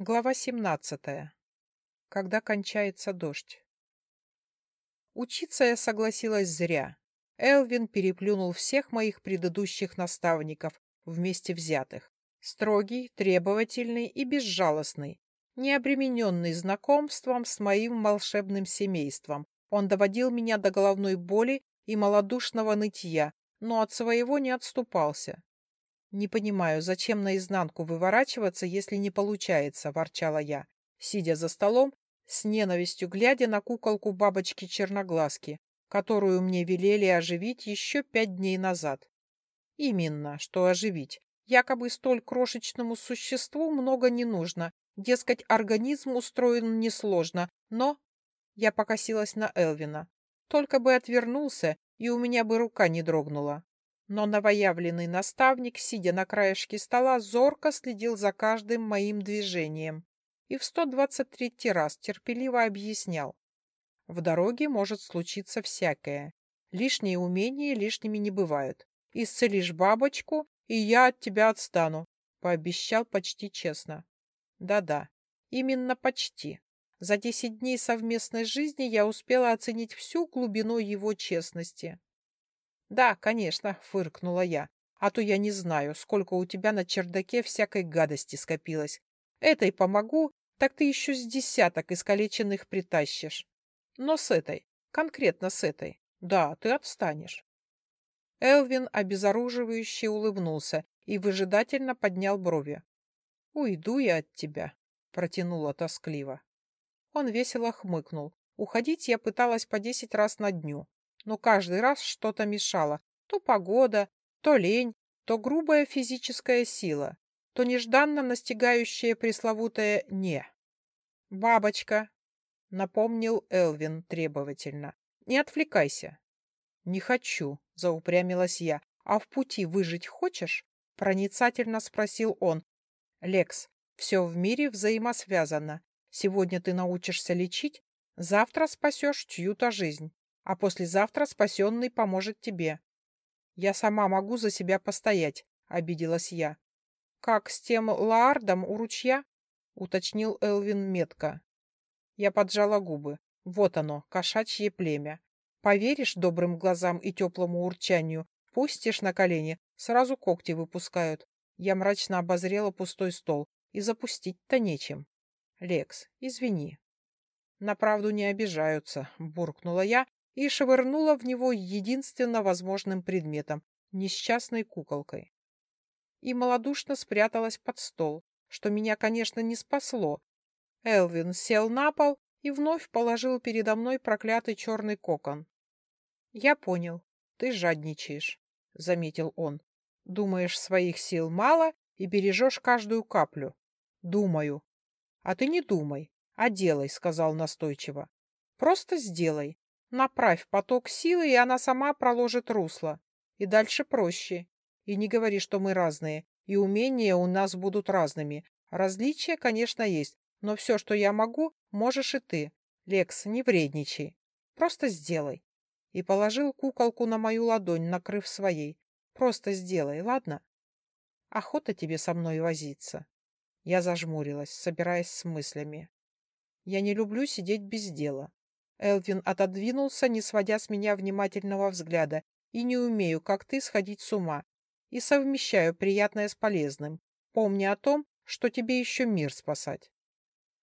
Глава 17. Когда кончается дождь. Учиться я согласилась зря. Элвин переплюнул всех моих предыдущих наставников, вместе взятых. Строгий, требовательный и безжалостный, не обремененный знакомством с моим волшебным семейством. Он доводил меня до головной боли и малодушного нытья, но от своего не отступался. «Не понимаю, зачем наизнанку выворачиваться, если не получается», — ворчала я, сидя за столом, с ненавистью глядя на куколку бабочки-черноглазки, которую мне велели оживить еще пять дней назад. Именно, что оживить. Якобы столь крошечному существу много не нужно, дескать, организм устроен несложно, но... Я покосилась на Элвина. Только бы отвернулся, и у меня бы рука не дрогнула. Но новоявленный наставник, сидя на краешке стола, зорко следил за каждым моим движением и в 123 раз терпеливо объяснял. В дороге может случиться всякое. Лишние умения лишними не бывают. Исцелишь бабочку, и я от тебя отстану, — пообещал почти честно. Да-да, именно почти. За десять дней совместной жизни я успела оценить всю глубину его честности. «Да, конечно», — фыркнула я. «А то я не знаю, сколько у тебя на чердаке всякой гадости скопилось. Этой помогу, так ты еще с десяток искалеченных притащишь. Но с этой, конкретно с этой, да, ты отстанешь». Элвин обезоруживающе улыбнулся и выжидательно поднял брови. «Уйду я от тебя», — протянула тоскливо. Он весело хмыкнул. Уходить я пыталась по десять раз на дню, но каждый раз что-то мешало. То погода, то лень, то грубая физическая сила, то нежданно настигающее пресловутое «не». «Бабочка», — напомнил Элвин требовательно, — «не отвлекайся». «Не хочу», — заупрямилась я. «А в пути выжить хочешь?» — проницательно спросил он. «Лекс, все в мире взаимосвязано. Сегодня ты научишься лечить, завтра спасешь чью-то жизнь а послезавтра спасенный поможет тебе. Я сама могу за себя постоять, — обиделась я. Как с тем Лаардом у ручья? — уточнил Элвин метко. Я поджала губы. Вот оно, кошачье племя. Поверишь добрым глазам и теплому урчанию, пустишь на колени, сразу когти выпускают. Я мрачно обозрела пустой стол, и запустить-то нечем. Лекс, извини. На правду не обижаются, буркнула я и швырнула в него единственно возможным предметом — несчастной куколкой. И малодушно спряталась под стол, что меня, конечно, не спасло. Элвин сел на пол и вновь положил передо мной проклятый черный кокон. «Я понял, ты жадничаешь», — заметил он. «Думаешь, своих сил мало и бережешь каждую каплю?» «Думаю». «А ты не думай, а делай», — сказал настойчиво. «Просто сделай, Направь поток силы, и она сама проложит русло. И дальше проще. И не говори, что мы разные, и умения у нас будут разными. Различия, конечно, есть, но все, что я могу, можешь и ты. Лекс, не вредничай. Просто сделай. И положил куколку на мою ладонь, накрыв своей. Просто сделай, ладно? Охота тебе со мной возиться. Я зажмурилась, собираясь с мыслями. Я не люблю сидеть без дела. Элвин отодвинулся, не сводя с меня внимательного взгляда. И не умею, как ты, сходить с ума. И совмещаю приятное с полезным, помня о том, что тебе еще мир спасать.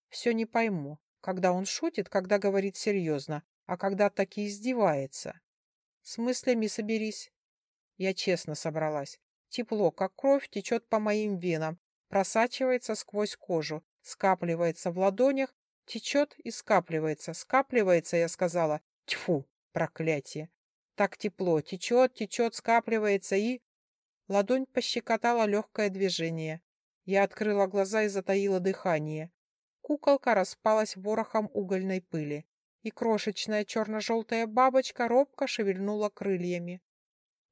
Все не пойму, когда он шутит, когда говорит серьезно, а когда таки издевается. С мыслями соберись. Я честно собралась. Тепло, как кровь, течет по моим венам, просачивается сквозь кожу, скапливается в ладонях Течет и скапливается. Скапливается, я сказала. Тьфу, проклятие. Так тепло. Течет, течет, скапливается и... Ладонь пощекотала легкое движение. Я открыла глаза и затаила дыхание. Куколка распалась ворохом угольной пыли, и крошечная черно-желтая бабочка робко шевельнула крыльями.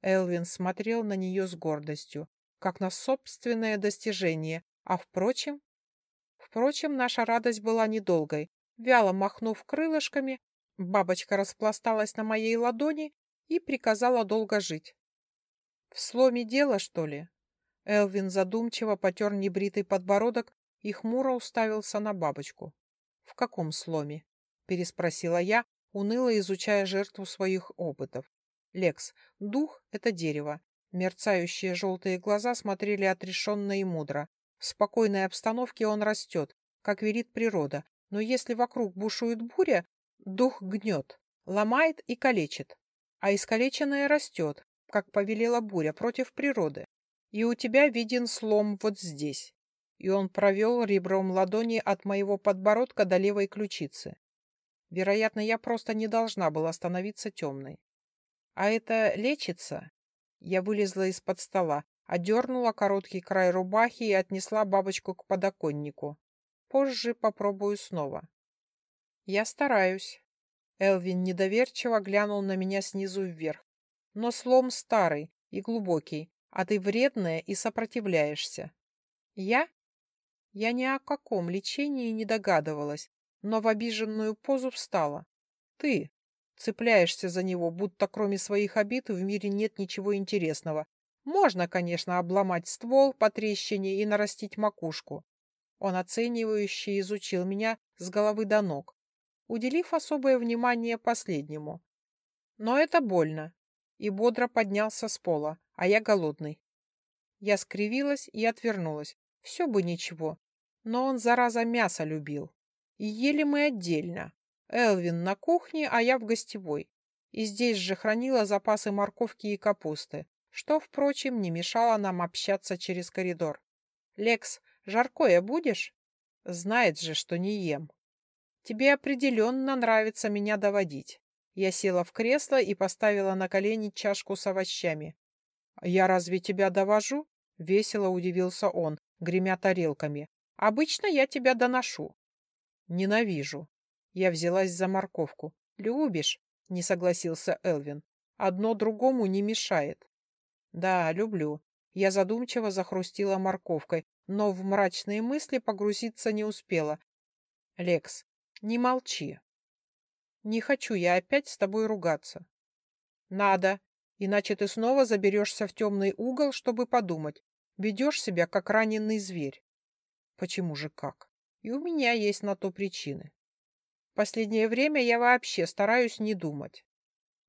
Элвин смотрел на нее с гордостью, как на собственное достижение, а, впрочем, Впрочем, наша радость была недолгой. Вяло махнув крылышками, бабочка распласталась на моей ладони и приказала долго жить. В сломе дело, что ли? Элвин задумчиво потер небритый подбородок и хмуро уставился на бабочку. «В каком сломе?» — переспросила я, уныло изучая жертву своих опытов. «Лекс, дух — это дерево. Мерцающие желтые глаза смотрели отрешенно и мудро. В спокойной обстановке он растет, как велит природа, но если вокруг бушует буря, дух гнет, ломает и калечит. А искалеченное растет, как повелела буря, против природы. И у тебя виден слом вот здесь. И он провел ребром ладони от моего подбородка до левой ключицы. Вероятно, я просто не должна была становиться темной. А это лечится? Я вылезла из-под стола, одернула короткий край рубахи и отнесла бабочку к подоконнику. Позже попробую снова. Я стараюсь. Элвин недоверчиво глянул на меня снизу вверх. Но слом старый и глубокий, а ты вредная и сопротивляешься. Я? Я ни о каком лечении не догадывалась, но в обиженную позу встала. Ты цепляешься за него, будто кроме своих обид в мире нет ничего интересного. Можно, конечно, обломать ствол по трещине и нарастить макушку. Он оценивающе изучил меня с головы до ног, уделив особое внимание последнему. Но это больно. И бодро поднялся с пола, а я голодный. Я скривилась и отвернулась. Все бы ничего. Но он, зараза, мясо любил. И ели мы отдельно. Элвин на кухне, а я в гостевой. И здесь же хранила запасы морковки и капусты, что, впрочем, не мешало нам общаться через коридор. «Лекс, жаркое будешь?» «Знает же, что не ем». «Тебе определенно нравится меня доводить». Я села в кресло и поставила на колени чашку с овощами. «Я разве тебя довожу?» — весело удивился он, гремя тарелками. «Обычно я тебя доношу». Ненавижу. Я взялась за морковку. Любишь? Не согласился Элвин. Одно другому не мешает. Да, люблю. Я задумчиво захрустила морковкой, но в мрачные мысли погрузиться не успела. Лекс, не молчи. Не хочу я опять с тобой ругаться. Надо, иначе ты снова заберешься в темный угол, чтобы подумать. Ведешь себя, как раненый зверь. Почему же как? И у меня есть на то причины. Последнее время я вообще стараюсь не думать.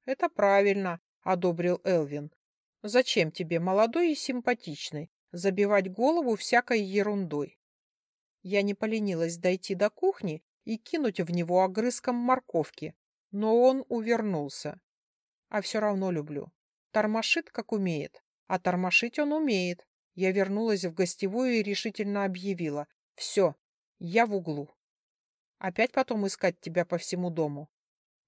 Это правильно, одобрил Элвин. Зачем тебе, молодой и симпатичный, забивать голову всякой ерундой? Я не поленилась дойти до кухни и кинуть в него огрызком морковки, но он увернулся. А все равно люблю. Тормошит, как умеет. А тормошить он умеет. Я вернулась в гостевую и решительно объявила. Все, я в углу. Опять потом искать тебя по всему дому.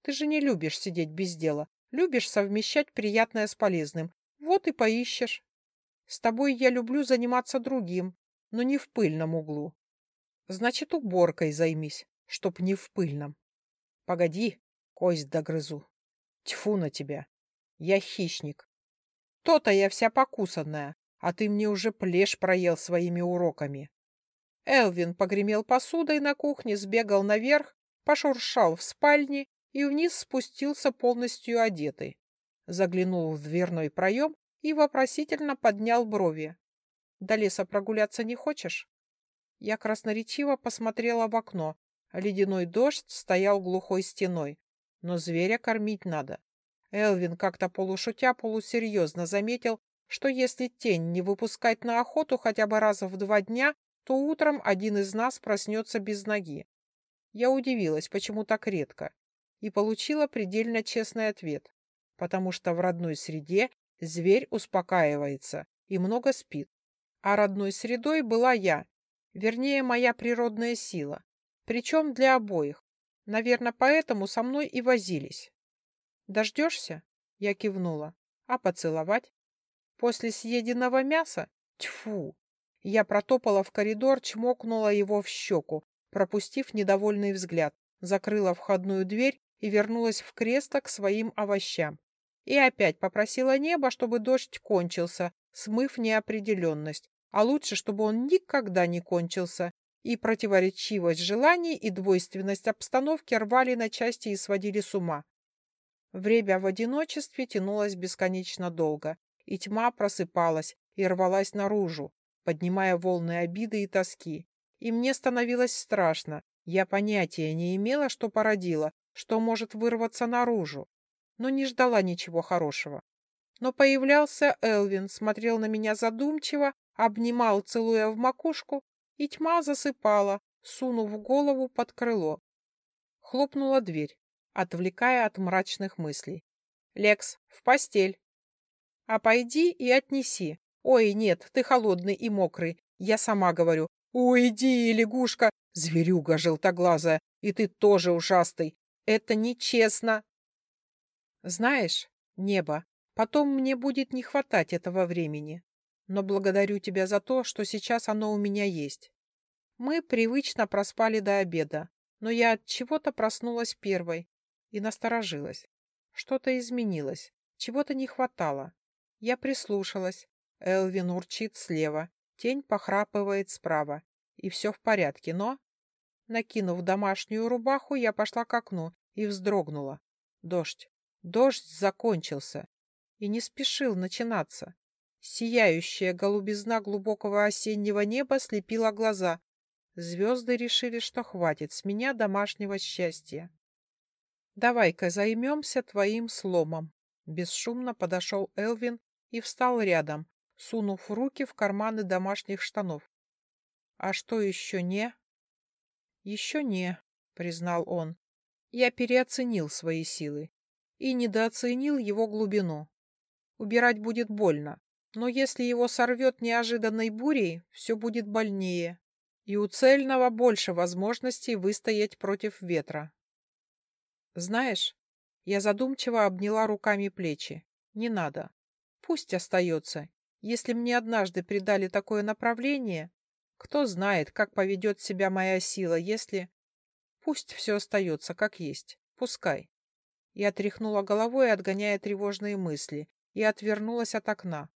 Ты же не любишь сидеть без дела. Любишь совмещать приятное с полезным. Вот и поищешь. С тобой я люблю заниматься другим, но не в пыльном углу. Значит, уборкой займись, чтоб не в пыльном. Погоди, кость догрызу. Тьфу на тебя. Я хищник. То-то я вся покусанная, а ты мне уже плешь проел своими уроками. Элвин погремел посудой на кухне, сбегал наверх, пошуршал в спальне и вниз спустился полностью одетый. Заглянул в дверной проем и вопросительно поднял брови. «До леса прогуляться не хочешь?» Я красноречиво посмотрела в окно. Ледяной дождь стоял глухой стеной. Но зверя кормить надо. Элвин как-то полушутя полусерьезно заметил, что если тень не выпускать на охоту хотя бы раз в два дня, то утром один из нас проснется без ноги. Я удивилась, почему так редко, и получила предельно честный ответ, потому что в родной среде зверь успокаивается и много спит. А родной средой была я, вернее, моя природная сила, причем для обоих. Наверное, поэтому со мной и возились. «Дождешься?» — я кивнула. «А поцеловать?» «После съеденного мяса? Тьфу! Я протопала в коридор, чмокнула его в щеку, пропустив недовольный взгляд, закрыла входную дверь и вернулась в кресло к своим овощам. И опять попросила небо, чтобы дождь кончился, смыв неопределенность, а лучше, чтобы он никогда не кончился, и противоречивость желаний и двойственность обстановки рвали на части и сводили с ума. Время в одиночестве тянулось бесконечно долго, и тьма просыпалась и рвалась наружу, поднимая волны обиды и тоски. и мне становилось страшно. Я понятия не имела, что породила, что может вырваться наружу, но не ждала ничего хорошего. Но появлялся Элвин, смотрел на меня задумчиво, обнимал, целуя в макушку, и тьма засыпала, сунув голову под крыло. Хлопнула дверь, отвлекая от мрачных мыслей. «Лекс, в постель!» «А пойди и отнеси. Ой, нет, ты холодный и мокрый. Я сама говорю. Уйди, лягушка, зверюга желтоглазая, и ты тоже ужасный. Это нечестно!» «Знаешь, небо, потом мне будет не хватать этого времени, но благодарю тебя за то, что сейчас оно у меня есть. Мы привычно проспали до обеда, но я от чего-то проснулась первой и насторожилась. Что-то изменилось, чего-то не хватало. Я прислушалась. Элвин урчит слева, тень похрапывает справа, и все в порядке, но... Накинув домашнюю рубаху, я пошла к окну и вздрогнула. Дождь. Дождь закончился и не спешил начинаться. Сияющая голубизна глубокого осеннего неба слепила глаза. Звезды решили, что хватит с меня домашнего счастья. «Давай-ка займемся твоим сломом». Бесшумно подошел Элвин и встал рядом, сунув руки в карманы домашних штанов. «А что еще не?» «Еще не», — признал он. «Я переоценил свои силы и недооценил его глубину. Убирать будет больно, но если его сорвет неожиданной бурей, все будет больнее, и у цельного больше возможностей выстоять против ветра. Знаешь, я задумчиво обняла руками плечи. Не надо. Пусть остается. Если мне однажды придали такое направление, кто знает, как поведет себя моя сила, если... Пусть все остается как есть. Пускай. Я тряхнула головой, отгоняя тревожные мысли, и отвернулась от окна.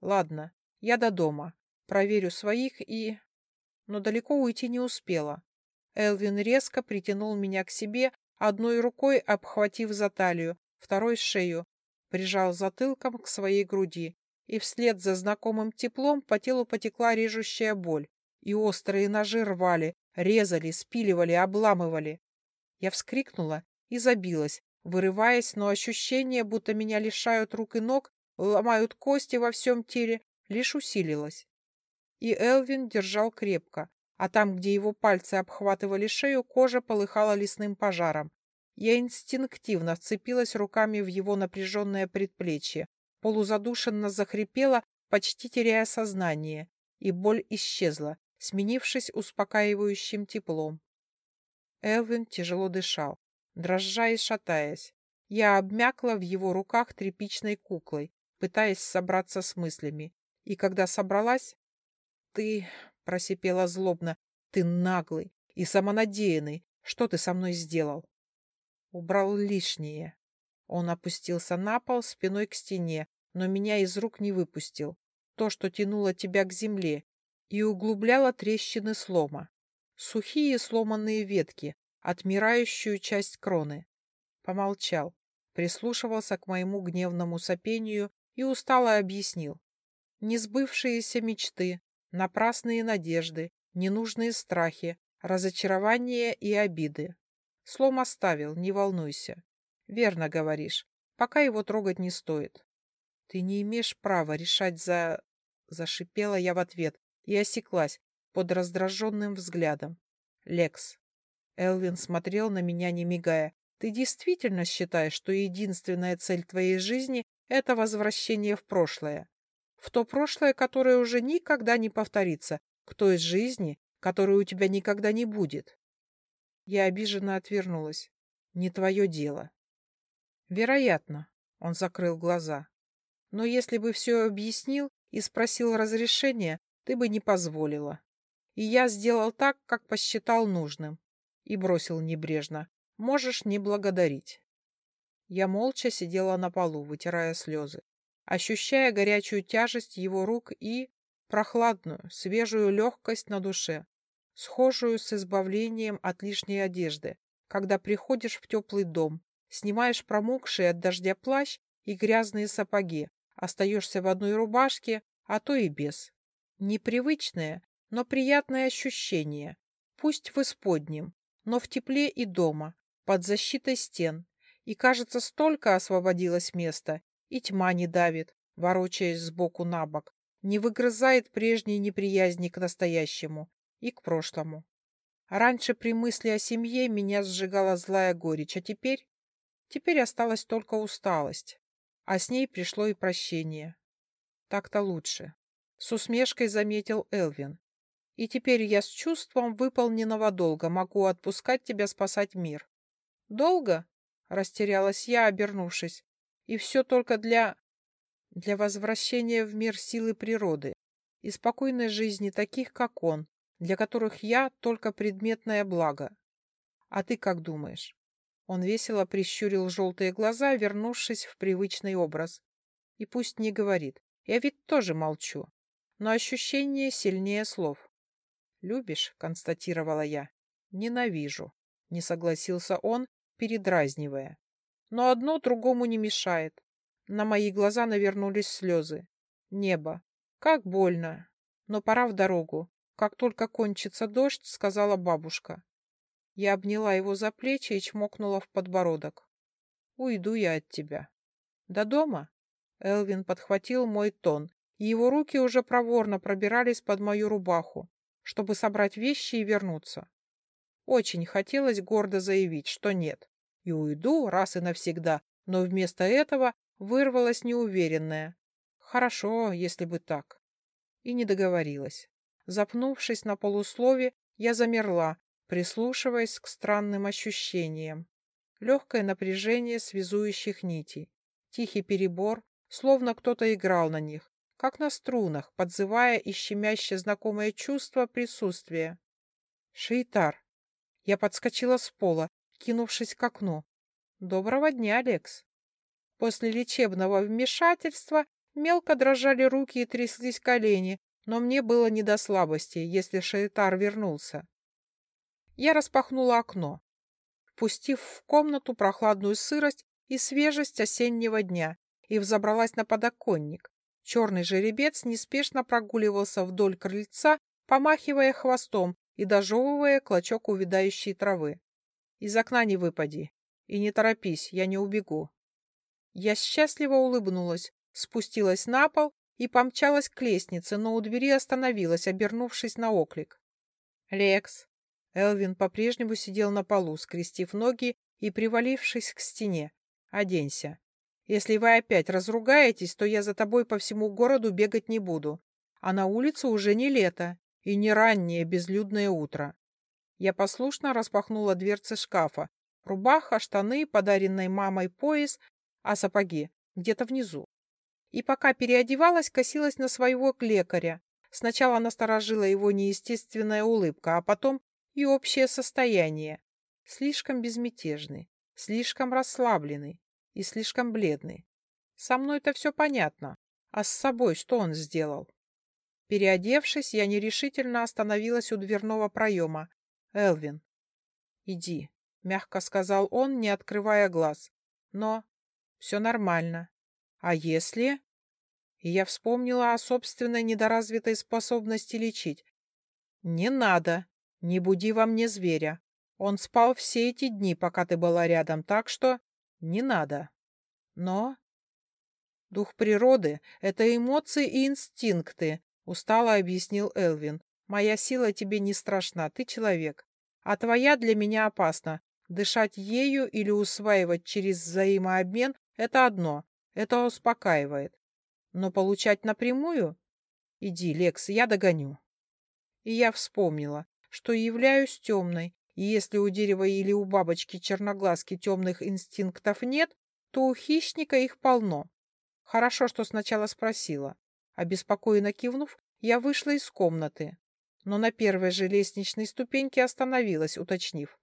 Ладно, я до дома. Проверю своих и... Но далеко уйти не успела. Элвин резко притянул меня к себе, одной рукой обхватив за талию, второй — шею, прижал затылком к своей груди, и вслед за знакомым теплом по телу потекла режущая боль, и острые ножи рвали, резали, спиливали, обламывали. Я вскрикнула и забилась, вырываясь, но ощущение, будто меня лишают рук и ног, ломают кости во всем теле, лишь усилилось. И Элвин держал крепко, а там, где его пальцы обхватывали шею, кожа полыхала лесным пожаром. Я инстинктивно вцепилась руками в его напряженное предплечье, полузадушенно захрипела, почти теряя сознание, и боль исчезла, сменившись успокаивающим теплом. Элвин тяжело дышал дрожа и шатаясь. Я обмякла в его руках тряпичной куклой, пытаясь собраться с мыслями. И когда собралась... «Ты...» — просипела злобно. «Ты наглый и самонадеянный. Что ты со мной сделал?» Убрал лишнее. Он опустился на пол спиной к стене, но меня из рук не выпустил. То, что тянуло тебя к земле и углубляло трещины слома. Сухие сломанные ветки, отмирающую часть кроны. Помолчал, прислушивался к моему гневному сопению и устало объяснил. Несбывшиеся мечты, напрасные надежды, ненужные страхи, разочарования и обиды. Слом оставил, не волнуйся. Верно говоришь, пока его трогать не стоит. Ты не имеешь права решать за... Зашипела я в ответ и осеклась под раздраженным взглядом. Лекс, Элвин смотрел на меня, не мигая. «Ты действительно считаешь, что единственная цель твоей жизни — это возвращение в прошлое? В то прошлое, которое уже никогда не повторится, к той жизни, которой у тебя никогда не будет?» Я обиженно отвернулась. «Не твое дело». «Вероятно», — он закрыл глаза. «Но если бы все объяснил и спросил разрешения, ты бы не позволила. И я сделал так, как посчитал нужным и бросил небрежно. «Можешь не благодарить». Я молча сидела на полу, вытирая слезы, ощущая горячую тяжесть его рук и прохладную, свежую легкость на душе, схожую с избавлением от лишней одежды, когда приходишь в теплый дом, снимаешь промокший от дождя плащ и грязные сапоги, остаешься в одной рубашке, а то и без. Непривычное, но приятное ощущение. Пусть в исподнем, но в тепле и дома, под защитой стен. И, кажется, столько освободилось места, и тьма не давит, ворочаясь сбоку на бок, не выгрызает прежней неприязни к настоящему и к прошлому. Раньше при мысли о семье меня сжигала злая горечь, а теперь... Теперь осталась только усталость, а с ней пришло и прощение. Так-то лучше. С усмешкой заметил Элвин. И теперь я с чувством выполненного долга могу отпускать тебя спасать мир. Долго? Растерялась я, обернувшись. И все только для... Для возвращения в мир силы природы и спокойной жизни таких, как он, для которых я только предметное благо. А ты как думаешь? Он весело прищурил желтые глаза, вернувшись в привычный образ. И пусть не говорит. Я ведь тоже молчу. Но ощущение сильнее слов. «Любишь?» — констатировала я. «Ненавижу», — не согласился он, передразнивая. Но одно другому не мешает. На мои глаза навернулись слезы. Небо. Как больно. Но пора в дорогу. Как только кончится дождь, сказала бабушка. Я обняла его за плечи и чмокнула в подбородок. Уйду я от тебя. До дома? Элвин подхватил мой тон, и его руки уже проворно пробирались под мою рубаху чтобы собрать вещи и вернуться. Очень хотелось гордо заявить, что нет, и уйду раз и навсегда, но вместо этого вырвалась неуверенная. Хорошо, если бы так. И не договорилась. Запнувшись на полуслове, я замерла, прислушиваясь к странным ощущениям. Легкое напряжение связующих нитей, тихий перебор, словно кто-то играл на них, как на струнах, подзывая и щемяще знакомое чувство присутствия. Шейтар. Я подскочила с пола, кинувшись к окну. Доброго дня, Алекс. После лечебного вмешательства мелко дрожали руки и тряслись колени, но мне было не до слабости, если Шейтар вернулся. Я распахнула окно, впустив в комнату прохладную сырость и свежесть осеннего дня, и взобралась на подоконник. Черный жеребец неспешно прогуливался вдоль крыльца, помахивая хвостом и дожевывая клочок увядающей травы. «Из окна не выпади. И не торопись, я не убегу». Я счастливо улыбнулась, спустилась на пол и помчалась к лестнице, но у двери остановилась, обернувшись на оклик. «Лекс!» Элвин по-прежнему сидел на полу, скрестив ноги и привалившись к стене. «Оденься. Если вы опять разругаетесь, то я за тобой по всему городу бегать не буду. А на улице уже не лето и не раннее безлюдное утро. Я послушно распахнула дверцы шкафа. Рубаха, штаны, подаренный мамой пояс, а сапоги где-то внизу. И пока переодевалась, косилась на своего лекаря. Сначала насторожила его неестественная улыбка, а потом и общее состояние. Слишком безмятежный, слишком расслабленный, и слишком бледный. Со мной-то все понятно. А с собой что он сделал? Переодевшись, я нерешительно остановилась у дверного проема. «Элвин, иди», — мягко сказал он, не открывая глаз. «Но все нормально. А если...» И я вспомнила о собственной недоразвитой способности лечить. «Не надо. Не буди во мне зверя. Он спал все эти дни, пока ты была рядом, так что не надо. Но... Дух природы — это эмоции и инстинкты, устало объяснил Элвин. Моя сила тебе не страшна, ты человек. А твоя для меня опасна. Дышать ею или усваивать через взаимообмен — это одно, это успокаивает. Но получать напрямую? Иди, Лекс, я догоню. И я вспомнила, что являюсь темной, и если у дерева или у бабочки черноглазки темных инстинктов нет, то у хищника их полно. Хорошо, что сначала спросила. Обеспокоенно кивнув, я вышла из комнаты, но на первой же лестничной ступеньке остановилась, уточнив.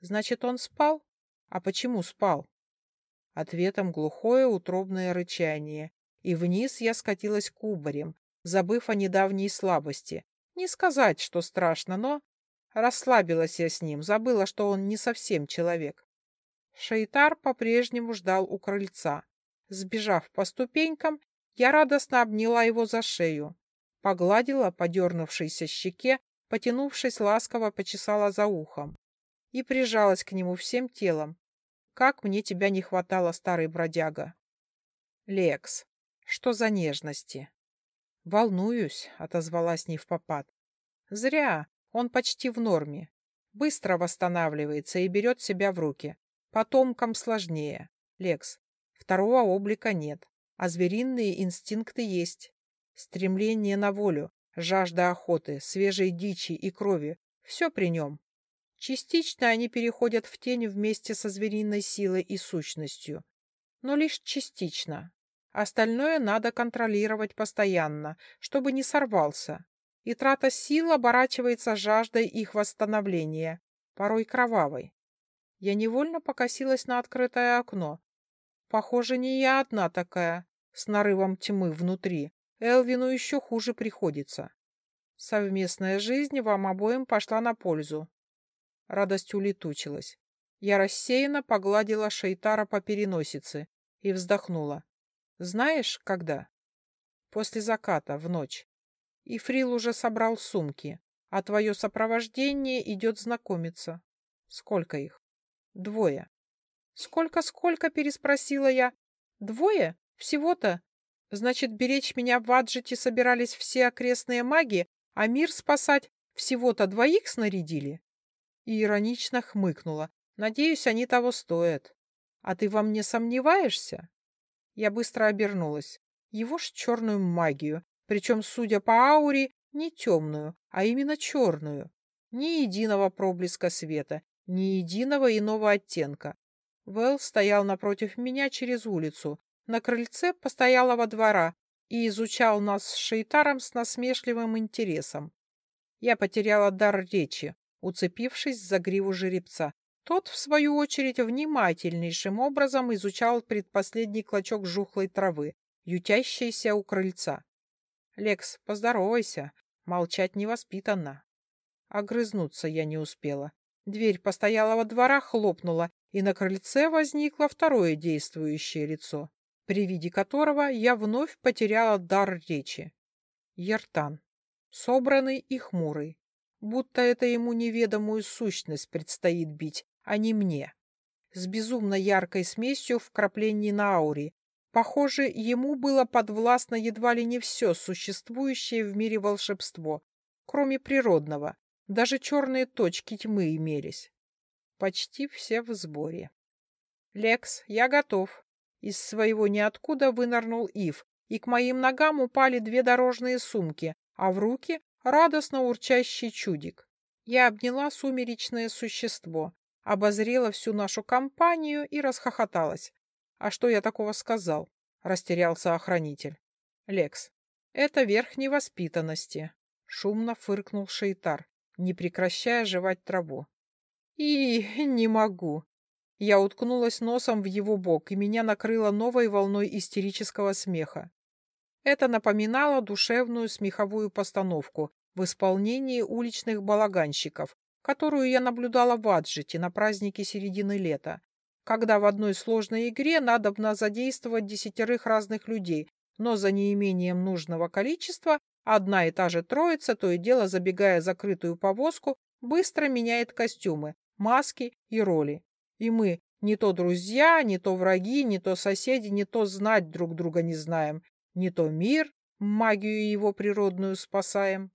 Значит, он спал? А почему спал? Ответом глухое утробное рычание, и вниз я скатилась кубарем, забыв о недавней слабости. Не сказать, что страшно, но Расслабилась я с ним, забыла, что он не совсем человек. Шейтар по-прежнему ждал у крыльца. Сбежав по ступенькам, я радостно обняла его за шею. погладила по дернувшейся щеке, потянувшись, ласково почесала за ухом и прижалась к нему всем телом. Как мне тебя не хватало, старый бродяга. Лекс, что за нежности? Волнуюсь, отозвалась не в попад. Зря, он почти в норме. Быстро восстанавливается и берет себя в руки. Потомкам сложнее. Лекс, второго облика нет, а звериные инстинкты есть. Стремление на волю, жажда охоты, свежей дичи и крови — все при нем. Частично они переходят в тень вместе со звериной силой и сущностью, но лишь частично. Остальное надо контролировать постоянно, чтобы не сорвался. И трата сил оборачивается жаждой их восстановления, порой кровавой. Я невольно покосилась на открытое окно. Похоже, не я одна такая, с нарывом тьмы внутри. Элвину еще хуже приходится. Совместная жизнь вам обоим пошла на пользу. Радость улетучилась. Я рассеянно погладила Шейтара по переносице и вздохнула. Знаешь, когда? После заката, в ночь. И Фрил уже собрал сумки, а твое сопровождение идет знакомиться. Сколько их? Двое. Сколько-сколько, переспросила я. Двое? Всего-то? Значит, беречь меня в Аджите собирались все окрестные маги, а мир спасать всего-то двоих снарядили? И иронично хмыкнула. Надеюсь, они того стоят. А ты во мне сомневаешься? Я быстро обернулась. Его ж черную магию, причем, судя по ауре, не темную, а именно черную. Ни единого проблеска света, ни единого иного оттенка. Вэл стоял напротив меня через улицу, на крыльце постоялого двора и изучал нас с Шейтаром с насмешливым интересом. Я потеряла дар речи, уцепившись за гриву жеребца. Тот, в свою очередь, внимательнейшим образом изучал предпоследний клочок жухлой травы, ютящейся у крыльца. «Лекс, поздоровайся. Молчать невоспитанно». Огрызнуться я не успела. Дверь постоялого двора хлопнула, и на крыльце возникло второе действующее лицо, при виде которого я вновь потеряла дар речи. Ертан, собранный и хмурый, будто это ему неведомую сущность предстоит бить, а не мне. С безумно яркой смесью вкраплений на ауре. Похоже, ему было подвластно едва ли не все существующее в мире волшебство, кроме природного. Даже черные точки тьмы имелись. Почти все в сборе. «Лекс, я готов». Из своего ниоткуда вынырнул Ив, и к моим ногам упали две дорожные сумки, а в руки радостно урчащий чудик. Я обняла сумеречное существо, обозрела всю нашу компанию и расхохоталась. «А что я такого сказал?» — растерялся охранитель. «Лекс, это верх невоспитанности», — шумно фыркнул Шейтар, не прекращая жевать траву. «И не могу». Я уткнулась носом в его бок, и меня накрыло новой волной истерического смеха. Это напоминало душевную смеховую постановку в исполнении уличных балаганщиков, которую я наблюдала в Аджите на празднике середины лета, когда в одной сложной игре надобно задействовать десятерых разных людей, но за неимением нужного количества одна и та же троица, то и дело забегая закрытую повозку, быстро меняет костюмы, маски и роли. И мы не то друзья, не то враги, не то соседи, не то знать друг друга не знаем, не то мир, магию его природную спасаем.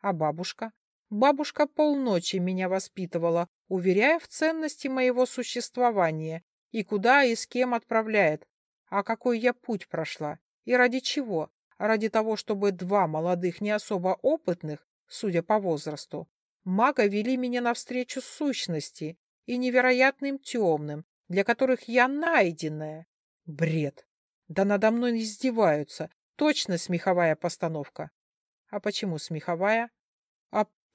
А бабушка? Бабушка полночи меня воспитывала, уверяя в ценности моего существования и куда и с кем отправляет, а какой я путь прошла и ради чего. Ради того, чтобы два молодых, не особо опытных, судя по возрасту, мага вели меня навстречу сущности и невероятным темным, для которых я найденная. Бред! Да надо мной издеваются. Точно смеховая постановка. А почему смеховая?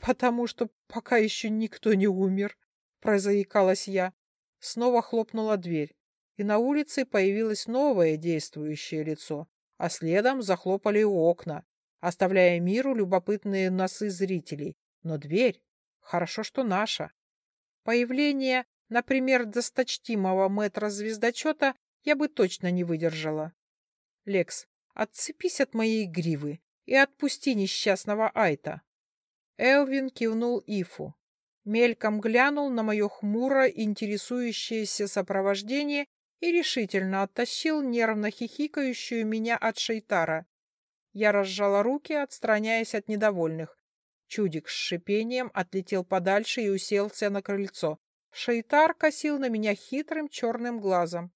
Потому что пока еще никто не умер, прозаикалась я. Снова хлопнула дверь, и на улице появилось новое действующее лицо, а следом захлопали окна, оставляя миру любопытные носы зрителей. Но дверь, хорошо, что наша. Появление, например, досточтимого мэтра-звездочета я бы точно не выдержала. Лекс, отцепись от моей гривы, и отпусти несчастного Айта. Элвин кивнул Ифу, мельком глянул на мое хмуро интересующееся сопровождение и решительно оттащил нервно хихикающую меня от Шейтара. Я разжала руки, отстраняясь от недовольных. Чудик с шипением отлетел подальше и уселся на крыльцо. Шейтар косил на меня хитрым черным глазом.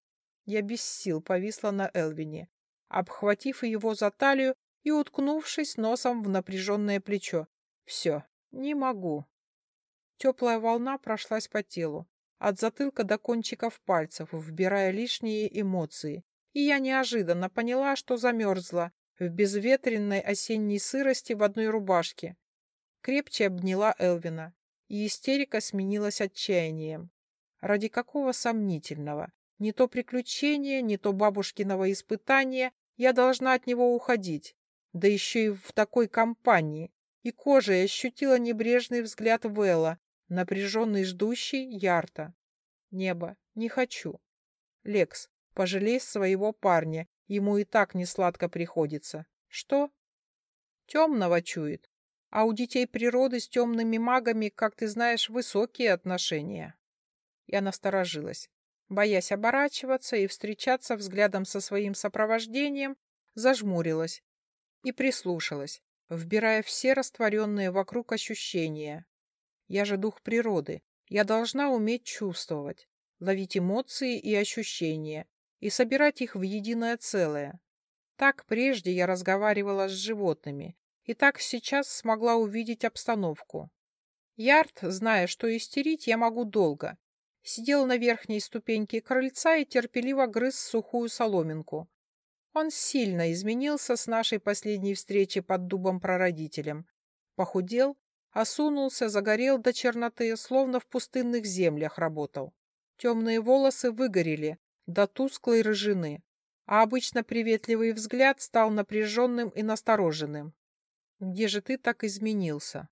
Я без сил повисла на Элвине, обхватив его за талию и уткнувшись носом в напряженное плечо. Все, не могу. Теплая волна прошлась по телу, от затылка до кончиков пальцев, вбирая лишние эмоции. И я неожиданно поняла, что замерзла в безветренной осенней сырости в одной рубашке. Крепче обняла Элвина, и истерика сменилась отчаянием. Ради какого сомнительного? Не то приключения, не то бабушкиного испытания я должна от него уходить. Да еще и в такой компании. И кожей ощутила небрежный взгляд Вэлла, напряженный ждущий Ярта. Небо, не хочу. Лекс, пожалей своего парня, ему и так не сладко приходится. Что? Темного чует. А у детей природы с темными магами, как ты знаешь, высокие отношения. Я насторожилась. Боясь оборачиваться и встречаться взглядом со своим сопровождением, зажмурилась и прислушалась, вбирая все растворенные вокруг ощущения. Я же дух природы, я должна уметь чувствовать, ловить эмоции и ощущения и собирать их в единое целое. Так прежде я разговаривала с животными, и так сейчас смогла увидеть обстановку. Ярд, зная, что истерить я могу долго, сидел на верхней ступеньке крыльца и терпеливо грыз сухую соломинку. Он сильно изменился с нашей последней встречи под дубом прародителем. Похудел, осунулся, загорел до черноты, словно в пустынных землях работал. Темные волосы выгорели до тусклой рыжины, а обычно приветливый взгляд стал напряженным и настороженным. «Где же ты так изменился?»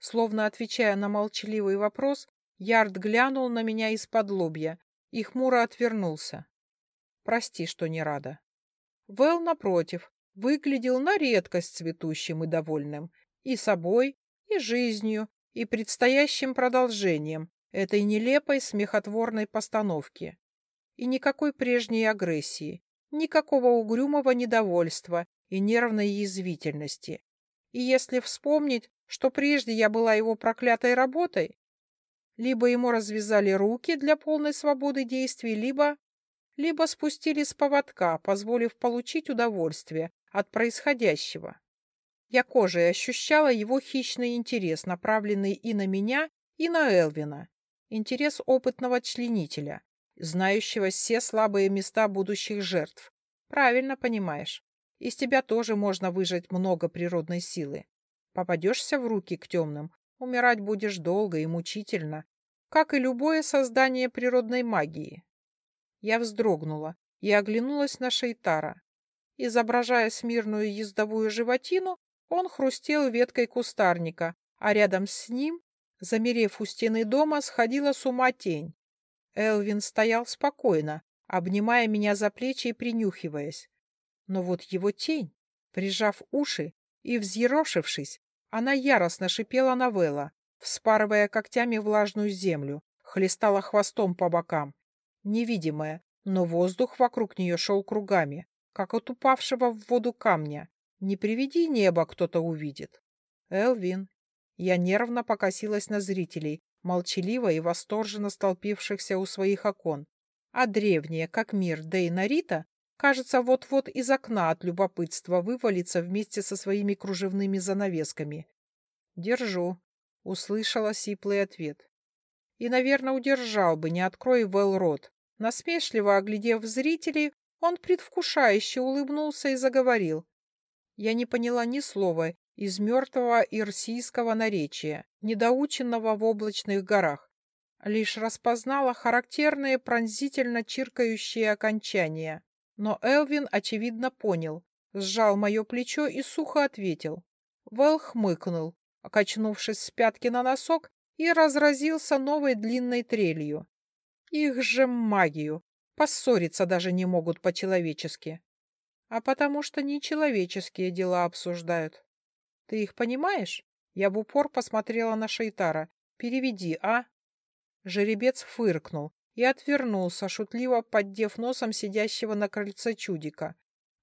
Словно отвечая на молчаливый вопрос, Ярд глянул на меня из-под лобья и хмуро отвернулся. Прости, что не рада. Вэл, напротив, выглядел на редкость цветущим и довольным. И собой, и жизнью, и предстоящим продолжением этой нелепой смехотворной постановки. И никакой прежней агрессии, никакого угрюмого недовольства и нервной язвительности. И если вспомнить, что прежде я была его проклятой работой, либо ему развязали руки для полной свободы действий, либо... либо спустили с поводка, позволив получить удовольствие от происходящего. Я кожей ощущала его хищный интерес, направленный и на меня, и на Элвина. Интерес опытного членителя, знающего все слабые места будущих жертв. Правильно понимаешь. Из тебя тоже можно выжать много природной силы. Попадешься в руки к темным, Умирать будешь долго и мучительно, как и любое создание природной магии. Я вздрогнула и оглянулась на Шейтара. Изображая смирную ездовую животину, он хрустел веткой кустарника, а рядом с ним, замерев у стены дома, сходила с ума тень. Элвин стоял спокойно, обнимая меня за плечи и принюхиваясь. Но вот его тень, прижав уши и взъерошившись, она яростно шипела на Вэлла, вспарывая когтями влажную землю, хлестала хвостом по бокам. Невидимая, но воздух вокруг нее шел кругами, как от упавшего в воду камня. Не приведи небо, кто-то увидит. Элвин. Я нервно покосилась на зрителей, молчаливо и восторженно столпившихся у своих окон. А древняя, как мир Дейна Рита, Кажется, вот-вот из окна от любопытства вывалится вместе со своими кружевными занавесками. «Держу», — услышала сиплый ответ. И, наверное, удержал бы, не открой Вэл рот. Насмешливо оглядев зрителей, он предвкушающе улыбнулся и заговорил. Я не поняла ни слова из мертвого ирсийского наречия, недоученного в облачных горах. Лишь распознала характерные пронзительно чиркающие окончания. Но Элвин, очевидно, понял, сжал мое плечо и сухо ответил. Вэл хмыкнул, окачнувшись с пятки на носок, и разразился новой длинной трелью. Их же магию! Поссориться даже не могут по-человечески. А потому что нечеловеческие дела обсуждают. Ты их понимаешь? Я в упор посмотрела на Шейтара. Переведи, а? Жеребец фыркнул и отвернулся, шутливо поддев носом сидящего на крыльце чудика.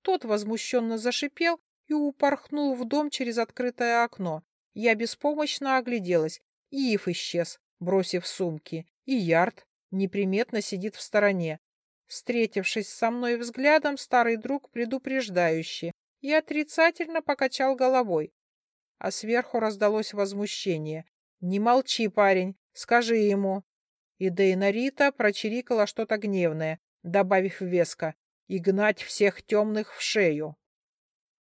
Тот возмущенно зашипел и упорхнул в дом через открытое окно. Я беспомощно огляделась. Ив исчез, бросив сумки, и Ярд неприметно сидит в стороне. Встретившись со мной взглядом, старый друг предупреждающий и отрицательно покачал головой. А сверху раздалось возмущение. «Не молчи, парень, скажи ему». И Дейна Рита прочирикала что-то гневное, добавив веско «и гнать всех темных в шею».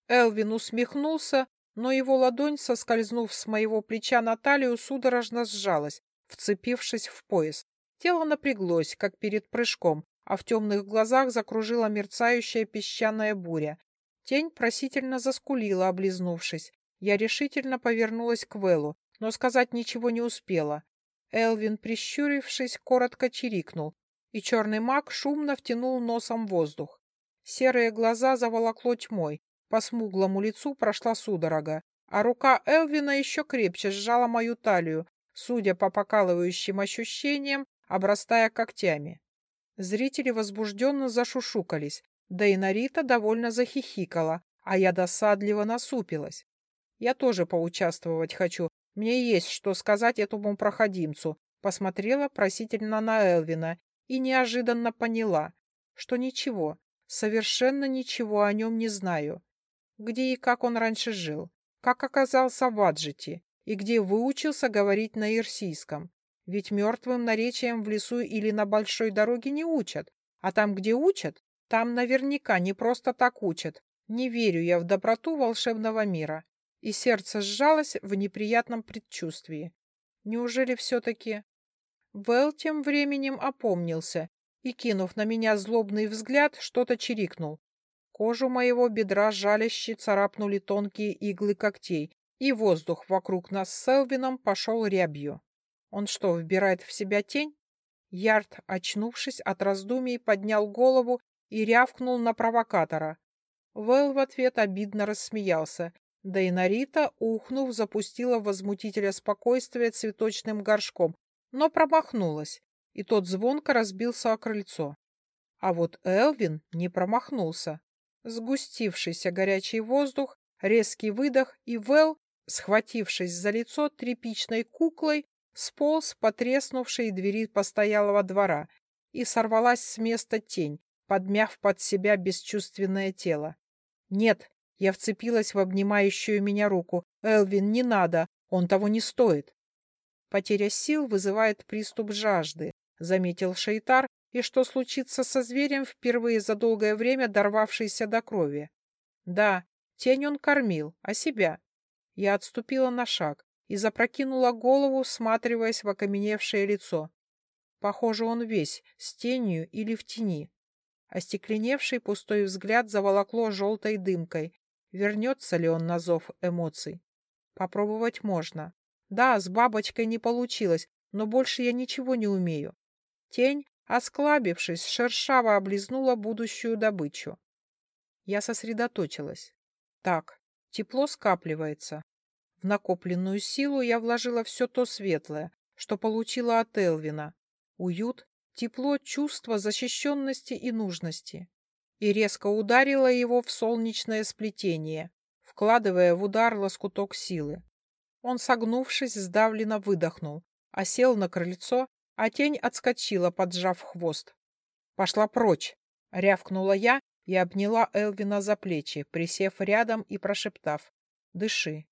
Элвин усмехнулся, но его ладонь, соскользнув с моего плеча на талию, судорожно сжалась, вцепившись в пояс. Тело напряглось, как перед прыжком, а в темных глазах закружила мерцающая песчаная буря. Тень просительно заскулила, облизнувшись. Я решительно повернулась к Вэллу, но сказать ничего не успела. Элвин, прищурившись, коротко чирикнул, и черный маг шумно втянул носом воздух. Серые глаза заволокло тьмой, по смуглому лицу прошла судорога, а рука Элвина еще крепче сжала мою талию, судя по покалывающим ощущениям, обрастая когтями. Зрители возбужденно зашушукались, да и Нарита довольно захихикала, а я досадливо насупилась. Я тоже поучаствовать хочу, мне есть что сказать этому проходимцу. Посмотрела просительно на Элвина и неожиданно поняла, что ничего, совершенно ничего о нем не знаю. Где и как он раньше жил, как оказался в Аджите и где выучился говорить на ирсийском. Ведь мертвым наречием в лесу или на большой дороге не учат, а там, где учат, там наверняка не просто так учат. Не верю я в доброту волшебного мира. И сердце сжалось в неприятном предчувствии. Неужели все-таки... Вэл тем временем опомнился и, кинув на меня злобный взгляд, что-то чирикнул. Кожу моего бедра жаляще царапнули тонкие иглы когтей, и воздух вокруг нас с Селвином пошел рябью. Он что, вбирает в себя тень? Ярд, очнувшись от раздумий, поднял голову и рявкнул на провокатора. Вэл в ответ обидно рассмеялся, да и Нарита, ухнув, запустила возмутителя спокойствия цветочным горшком, но промахнулась, и тот звонко разбился о крыльцо. А вот Элвин не промахнулся. Сгустившийся горячий воздух, резкий выдох, и Вэл, схватившись за лицо тряпичной куклой, сполз по треснувшей двери постоялого двора и сорвалась с места тень, подмяв под себя бесчувственное тело. «Нет!» — я вцепилась в обнимающую меня руку. «Элвин, не надо! Он того не стоит!» «Потеря сил вызывает приступ жажды», — заметил Шейтар, и что случится со зверем, впервые за долгое время дорвавшийся до крови. «Да, тень он кормил, а себя». Я отступила на шаг, и запрокинула голову, всматриваясь в окаменевшее лицо. Похоже, он весь, с тенью или в тени. Остекленевший пустой взгляд заволокло желтой дымкой. Вернется ли он на зов эмоций? Попробовать можно. Да, с бабочкой не получилось, но больше я ничего не умею. Тень, осклабившись, шершаво облизнула будущую добычу. Я сосредоточилась. Так, тепло скапливается, в накопленную силу я вложила все то светлое, что получила от Элвина. Уют, тепло, чувство защищенности и нужности. И резко ударила его в солнечное сплетение, вкладывая в удар лоскуток силы. Он, согнувшись, сдавленно выдохнул, осел на крыльцо, а тень отскочила, поджав хвост. «Пошла прочь!» — рявкнула я и обняла Элвина за плечи, присев рядом и прошептав. «Дыши,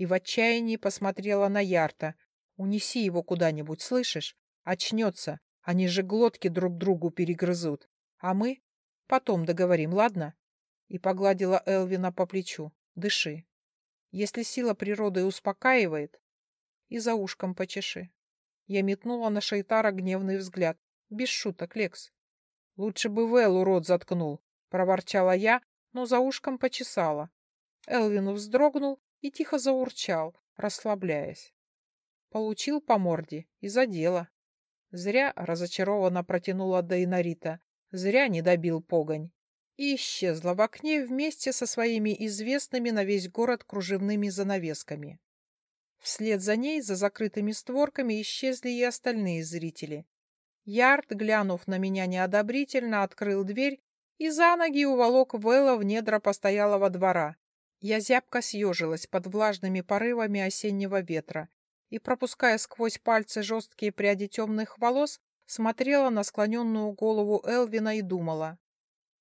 и в отчаянии посмотрела на Ярта. «Унеси его куда-нибудь, слышишь? Очнется. Они же глотки друг другу перегрызут. А мы потом договорим, ладно?» И погладила Элвина по плечу. «Дыши. Если сила природы успокаивает, и за ушком почеши». Я метнула на Шайтара гневный взгляд. Без шуток, Лекс. «Лучше бы Вэллу рот заткнул», — проворчала я, но за ушком почесала. Элвин вздрогнул и тихо заурчал, расслабляясь. Получил по морде и за дело. Зря разочарованно протянула Дейнарита. Зря не добил погонь. и исчезла в окне вместе со своими известными на весь город кружевными занавесками. Вслед за ней, за закрытыми створками, исчезли и остальные зрители. Ярд, глянув на меня неодобрительно, открыл дверь и за ноги уволок Вэлла в недра постоялого двора. Я зябко съежилась под влажными порывами осеннего ветра и, пропуская сквозь пальцы жесткие пряди темных волос, смотрела на склоненную голову Элвина и думала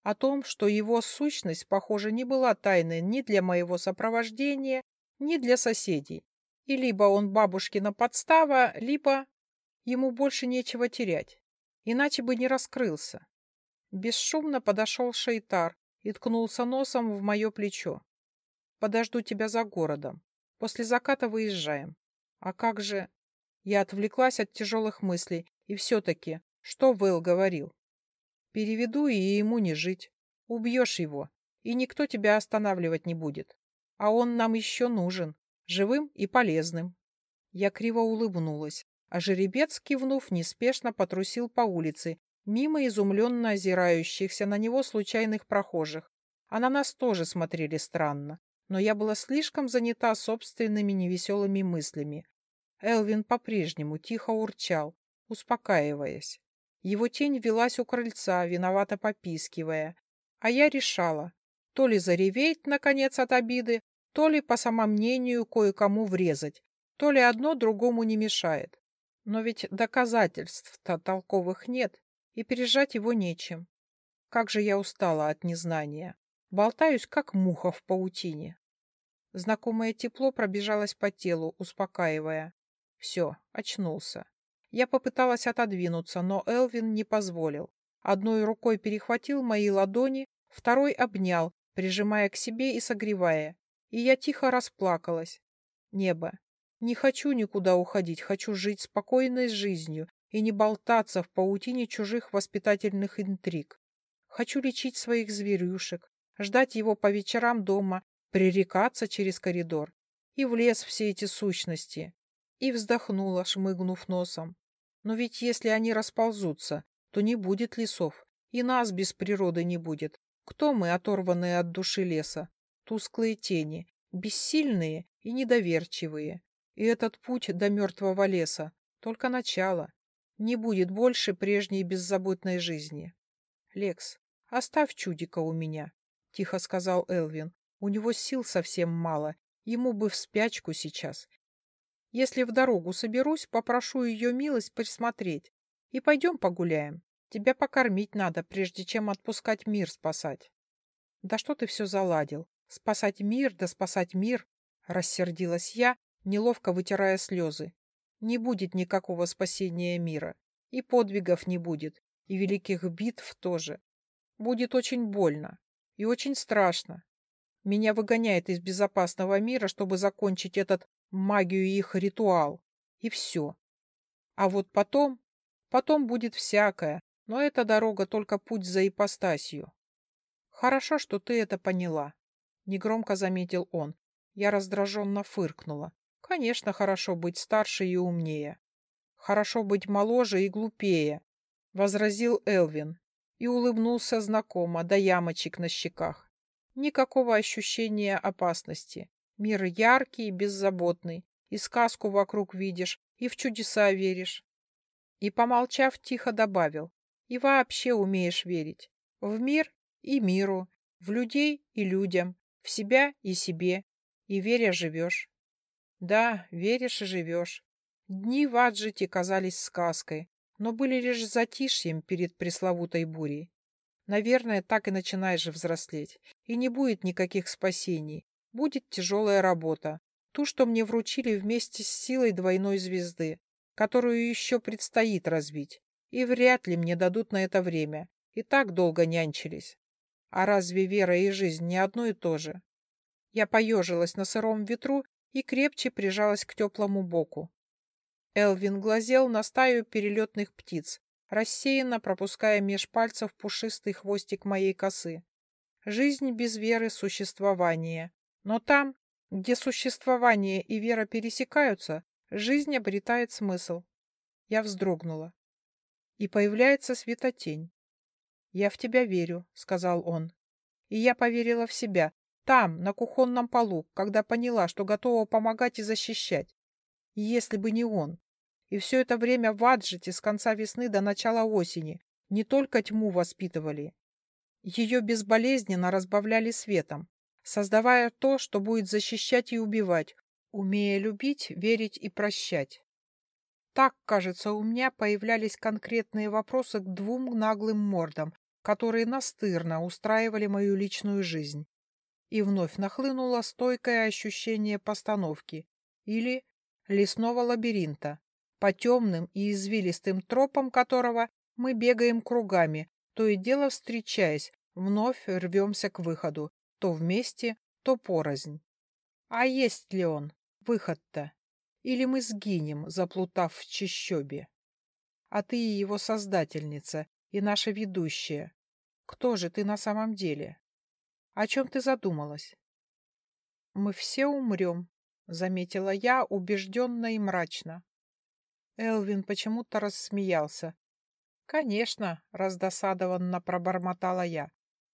о том, что его сущность, похоже, не была тайной ни для моего сопровождения, ни для соседей. И либо он бабушкина подстава, либо ему больше нечего терять, иначе бы не раскрылся. Бесшумно подошел Шейтар и ткнулся носом в мое плечо. «Подожду тебя за городом. После заката выезжаем. А как же...» Я отвлеклась от тяжелых мыслей, и все-таки, что Вэл говорил? «Переведу, и ему не жить. Убьешь его, и никто тебя останавливать не будет. А он нам еще нужен живым и полезным. Я криво улыбнулась, а жеребец, кивнув, неспешно потрусил по улице, мимо изумленно озирающихся на него случайных прохожих. А на нас тоже смотрели странно, но я была слишком занята собственными невеселыми мыслями. Элвин по-прежнему тихо урчал, успокаиваясь. Его тень велась у крыльца, виновато попискивая. А я решала, то ли зареветь, наконец, от обиды, то ли, по самомнению, кое-кому врезать, то ли одно другому не мешает. Но ведь доказательств-то толковых нет, и пережать его нечем. Как же я устала от незнания. Болтаюсь, как муха в паутине. Знакомое тепло пробежалось по телу, успокаивая. Все, очнулся. Я попыталась отодвинуться, но Элвин не позволил. Одной рукой перехватил мои ладони, второй обнял, прижимая к себе и согревая и я тихо расплакалась. Небо. Не хочу никуда уходить, хочу жить спокойной жизнью и не болтаться в паутине чужих воспитательных интриг. Хочу лечить своих зверюшек, ждать его по вечерам дома, пререкаться через коридор. И в лес все эти сущности. И вздохнула, шмыгнув носом. Но ведь если они расползутся, то не будет лесов, и нас без природы не будет. Кто мы, оторванные от души леса? тусклые тени, бессильные и недоверчивые. И этот путь до мертвого леса — только начало. Не будет больше прежней беззаботной жизни. «Лекс, оставь чудика у меня», — тихо сказал Элвин. «У него сил совсем мало, ему бы в спячку сейчас. Если в дорогу соберусь, попрошу ее милость присмотреть. И пойдем погуляем. Тебя покормить надо, прежде чем отпускать мир спасать». «Да что ты все заладил? Спасать мир, да спасать мир, рассердилась я, неловко вытирая слезы. Не будет никакого спасения мира. И подвигов не будет, и великих битв тоже. Будет очень больно и очень страшно. Меня выгоняет из безопасного мира, чтобы закончить этот магию их ритуал. И все. А вот потом... Потом будет всякое, но эта дорога только путь за ипостасью. Хорошо, что ты это поняла. Негромко заметил он. Я раздраженно фыркнула. Конечно, хорошо быть старше и умнее. Хорошо быть моложе и глупее, возразил Элвин и улыбнулся знакомо, до ямочек на щеках. Никакого ощущения опасности. Мир яркий и беззаботный. И сказку вокруг видишь, и в чудеса веришь. И, помолчав, тихо добавил. И вообще умеешь верить. В мир и миру, в людей и людям, в себя и себе, и веря живешь. Да, веришь и живешь. Дни в Аджите казались сказкой, но были лишь затишьем перед пресловутой бурей. Наверное, так и начинаешь взрослеть, и не будет никаких спасений. Будет тяжелая работа, ту, что мне вручили вместе с силой двойной звезды, которую еще предстоит развить, и вряд ли мне дадут на это время, и так долго нянчились. А разве вера и жизнь не одно и то же? Я поежилась на сыром ветру и крепче прижалась к теплому боку. Элвин глазел на стаю перелетных птиц, рассеянно пропуская меж пальцев пушистый хвостик моей косы. Жизнь без веры — существование. Но там, где существование и вера пересекаются, жизнь обретает смысл. Я вздрогнула. И появляется светотень. «Я в тебя верю», — сказал он. И я поверила в себя, там, на кухонном полу, когда поняла, что готова помогать и защищать. Если бы не он. И все это время в Аджите с конца весны до начала осени не только тьму воспитывали. Ее безболезненно разбавляли светом, создавая то, что будет защищать и убивать, умея любить, верить и прощать. Так, кажется, у меня появлялись конкретные вопросы к двум наглым мордам, которые настырно устраивали мою личную жизнь и вновь нахлынуло стойкое ощущение постановки или лесного лабиринта, по темным и извилистым тропам которого мы бегаем кругами, то и дело встречаясь, вновь рвемся к выходу, то вместе, то порознь. А есть ли он, выход-то? Или мы сгинем, заплутав в чащобе? А ты и его создательница, и наша ведущая. Кто же ты на самом деле? О чем ты задумалась? Мы все умрем, заметила я, убежденно и мрачно. Элвин почему-то рассмеялся. Конечно, раздосадованно пробормотала я.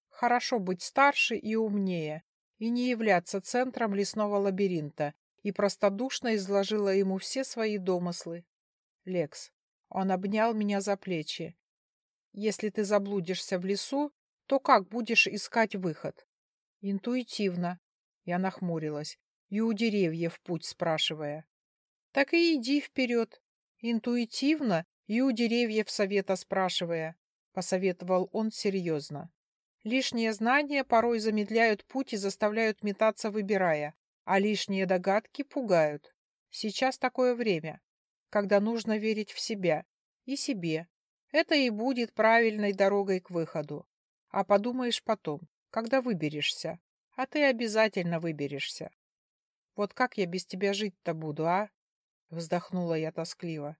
Хорошо быть старше и умнее, и не являться центром лесного лабиринта, и простодушно изложила ему все свои домыслы. Лекс, он обнял меня за плечи. Если ты заблудишься в лесу, то как будешь искать выход? Интуитивно. Я нахмурилась. И у деревьев путь спрашивая. Так и иди вперед. Интуитивно и у деревьев совета спрашивая. Посоветовал он серьезно. Лишние знания порой замедляют путь и заставляют метаться, выбирая, а лишние догадки пугают. Сейчас такое время, когда нужно верить в себя и себе. Это и будет правильной дорогой к выходу. А подумаешь потом, когда выберешься. А ты обязательно выберешься. Вот как я без тебя жить-то буду, а? Вздохнула я тоскливо.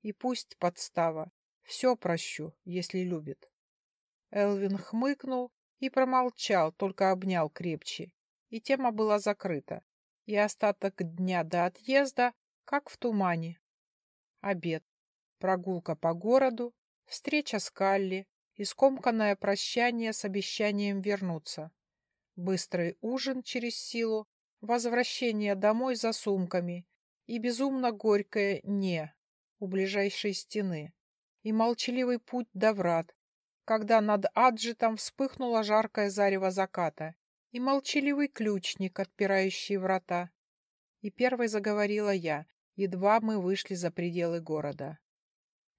И пусть подстава. Все прощу, если любит. Элвин хмыкнул и промолчал, только обнял крепче. И тема была закрыта. И остаток дня до отъезда, как в тумане. Обед, прогулка по городу, встреча с Калли, и скомканное прощание с обещанием вернуться. Быстрый ужин через силу, возвращение домой за сумками и безумно горькое «не» у ближайшей стены, и молчаливый путь до врат, когда над Аджитом вспыхнуло жаркое зарево заката, и молчаливый ключник, отпирающий врата. И первой заговорила я, едва мы вышли за пределы города.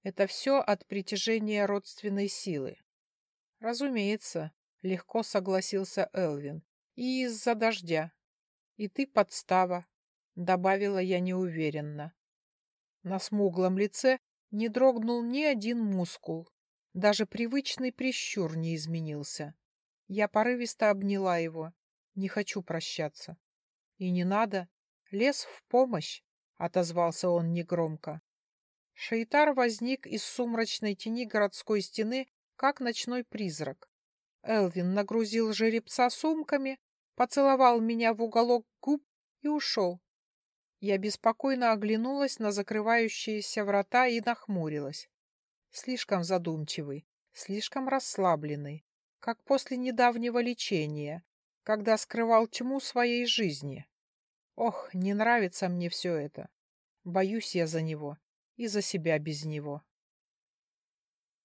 Это все от притяжения родственной силы. Разумеется, легко согласился Элвин. И из-за дождя. И ты подстава, добавила я неуверенно. На смуглом лице не дрогнул ни один мускул. Даже привычный прищур не изменился. Я порывисто обняла его. Не хочу прощаться. И не надо. Лес в помощь, отозвался он негромко. Шейтар возник из сумрачной тени городской стены, как ночной призрак. Элвин нагрузил жеребца сумками, поцеловал меня в уголок губ и ушел. Я беспокойно оглянулась на закрывающиеся врата и нахмурилась. Слишком задумчивый, слишком расслабленный, как после недавнего лечения, когда скрывал тьму своей жизни. Ох, не нравится мне все это. Боюсь я за него и за себя без него.